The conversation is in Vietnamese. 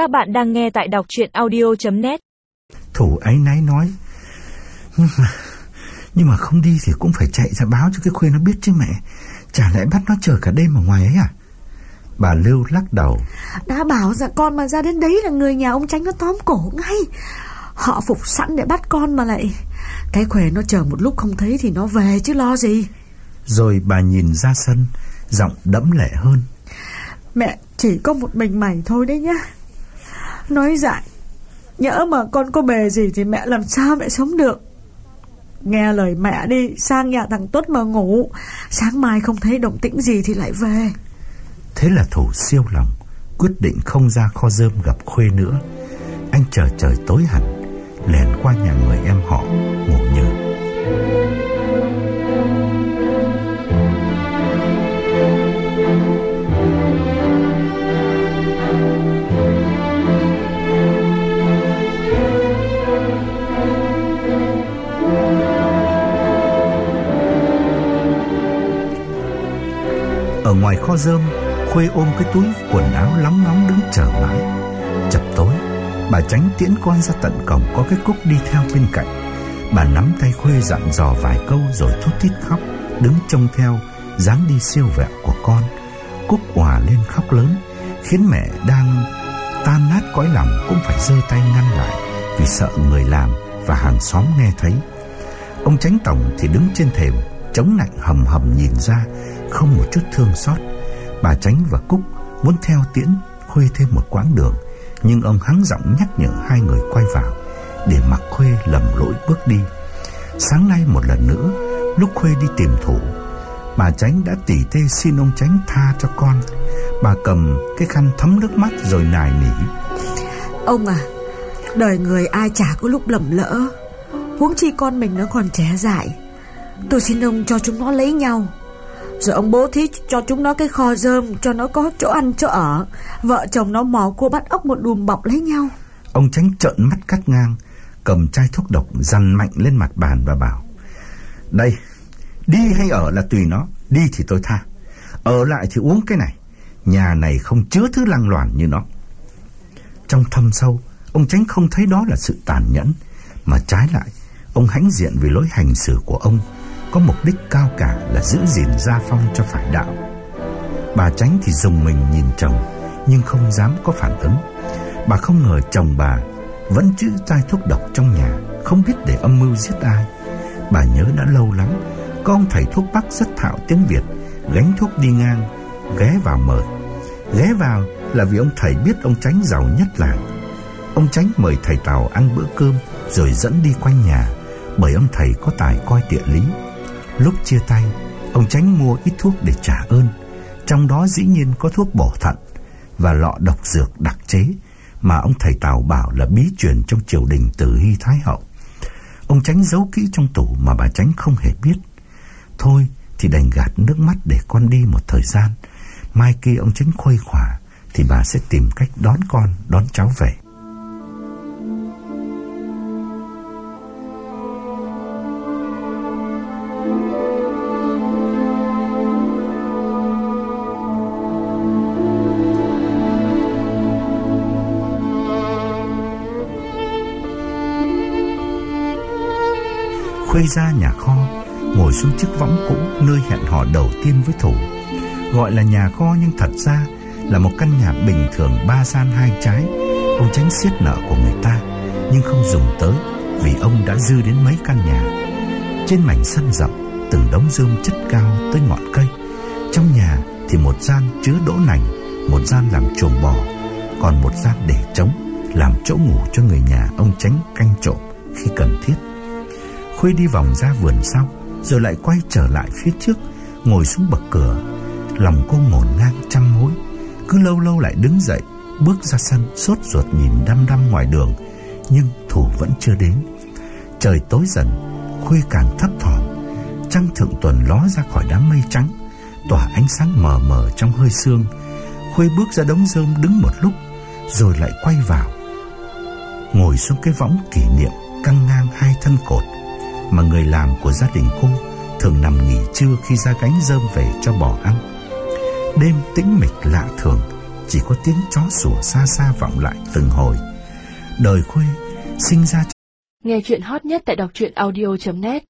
Các bạn đang nghe tại đọc chuyện audio.net Thủ ấy náy nói Nhưng mà Nhưng mà không đi thì cũng phải chạy ra báo cho cái khuê nó biết chứ mẹ. Chả lẽ bắt nó chờ cả đêm ở ngoài ấy à? Bà Lưu lắc đầu. Đã bảo dạ con mà ra đến đấy là người nhà ông tránh nó tóm cổ ngay. Họ phục sẵn để bắt con mà lại. Cái khỏe nó chờ một lúc không thấy thì nó về chứ lo gì. Rồi bà nhìn ra sân Giọng đẫm lệ hơn. Mẹ chỉ có một mình mày thôi đấy nhá Nói dại. Nhỡ mà con có bề gì thì mẹ làm sao mẹ sống được. Nghe lời mẹ đi, Sang nhà thằng Tuất mà ngủ. Sáng mai không thấy động tĩnh gì thì lại về. Thế là thủ siêu lòng, Quyết định không ra kho dơm gặp Khuê nữa. Anh chờ trời tối hẳn, Lèn qua nhà người em họ, Ngủ Ở ngoài kho dơm Khuê ôm cái túi quần áo lóng ngóng đứng chờ mãi. Chập tối, Bà tránh tiễn con ra tận cổng Có cái cúc đi theo bên cạnh. Bà nắm tay Khuê dặn dò vài câu Rồi thút thít khóc, Đứng trông theo, dáng đi siêu vẹo của con. Cúc òa lên khóc lớn, Khiến mẹ đang tan nát cõi lòng Cũng phải giơ tay ngăn lại Vì sợ người làm và hàng xóm nghe thấy. Ông tránh tổng thì đứng trên thềm Chống lạnh hầm hầm nhìn ra, Không một chút thương xót. Bà Tránh và Cúc muốn theo tiễn Khuê thêm một quãng đường, Nhưng ông hắng giọng nhắc nhở hai người quay vào Để mặc Khuê lầm lỗi bước đi. Sáng nay một lần nữa, Lúc Khuê đi tìm thủ, Bà Tránh đã tỉ tê xin ông Tránh tha cho con. Bà cầm cái khăn thấm nước mắt rồi nài nỉ. Ông à Đời người ai chả có lúc lầm lỡ. Huống chi con mình nó còn trẻ dại Tôi xin ông cho chúng nó lấy nhau. Rồi ông bố thí cho chúng nó cái kho rơm Cho nó có chỗ ăn, chỗ ở. Vợ chồng nó mò cua bắt ốc một đùm bọc lấy nhau. Ông Tránh trợn mắt cắt ngang, Cầm chai thuốc độc dằn mạnh lên mặt bàn và bảo, Đây, Đi hay ở là tùy nó, Đi thì tôi tha. Ở lại thì uống cái này, Nhà này không chứa thứ lăng loàn như nó. Trong thâm sâu, Ông Tránh không thấy đó là sự tàn nhẫn, Mà trái lại, Ông hãnh diện vì lối hành xử của ông có mục đích cao cả là giữ gìn gia phong cho phải đạo. Bà Tránh thì dùng mình nhìn chồng, Nhưng không dám có phản ứng. Bà không ngờ chồng bà Vẫn chữ chai thuốc độc trong nhà, Không biết để âm mưu giết ai. Bà nhớ đã lâu lắm, Có ông thầy thuốc bắc rất thạo tiếng Việt, Gánh thuốc đi ngang, Ghé vào mời Ghé vào là vì ông thầy biết ông Tránh giàu nhất làng. Ông Tránh mời thầy Tàu ăn bữa cơm Rồi dẫn đi quanh nhà, Bởi ông thầy có tài coi địa lý. Lúc chia tay Ông Tránh mua ít thuốc để trả ơn. Trong đó dĩ nhiên có thuốc bổ thận Và lọ độc dược đặc chế Mà ông thầy Tàu bảo là bí truyền trong triều đình từ Hy Thái Hậu. Ông Tránh giấu kỹ trong tủ mà bà Tránh không hề biết. Thôi thì đành gạt nước mắt để con đi một thời gian. Mai kia ông Tránh khuây khỏa Thì bà sẽ tìm cách đón con, đón cháu về. Khuây ra nhà kho, Ngồi xuống chiếc võng cũ Nơi hẹn hò đầu tiên với thủ. Gọi là nhà kho nhưng thật ra Là một căn nhà bình thường ba gian hai trái Ông tránh xiết nợ của người ta, Nhưng không dùng tới Vì ông đã dư đến mấy căn nhà. Trên mảnh sân rộng, Từng đống rơm chất cao tới ngọn cây. Trong nhà thì một gian chứa đỗ nành, Một gian làm chuồng bò, Còn một gian để trống, Làm chỗ ngủ cho người nhà ông tránh canh trộm Khi cần thiết. Khuê đi vòng ra vườn sau, Rồi lại quay trở lại phía trước, Ngồi xuống bậc cửa. Lòng cô ngổn ngang trăm mối, Cứ lâu lâu lại đứng dậy, Bước ra sân, sốt ruột nhìn đăm đăm ngoài đường, Nhưng thủ vẫn chưa đến. Trời tối dần Khuê càng thấp thỏm, Trăng thượng tuần ló ra khỏi đám mây trắng, Tỏa ánh sáng mờ mờ trong hơi sương. Khuê bước ra đống rơm đứng một lúc, Rồi lại quay vào. Ngồi xuống cái võng kỷ niệm Căng ngang hai thân cột mà người làm của gia đình cô thường nằm nghỉ trưa khi ra cánh rơm về cho bò ăn. Đêm tĩnh mịch lạ thường, chỉ có tiếng chó sủa xa xa vọng lại từng hồi. Đời khuê sinh ra Nghe chuyện hot nhất tại doctruyenaudio.net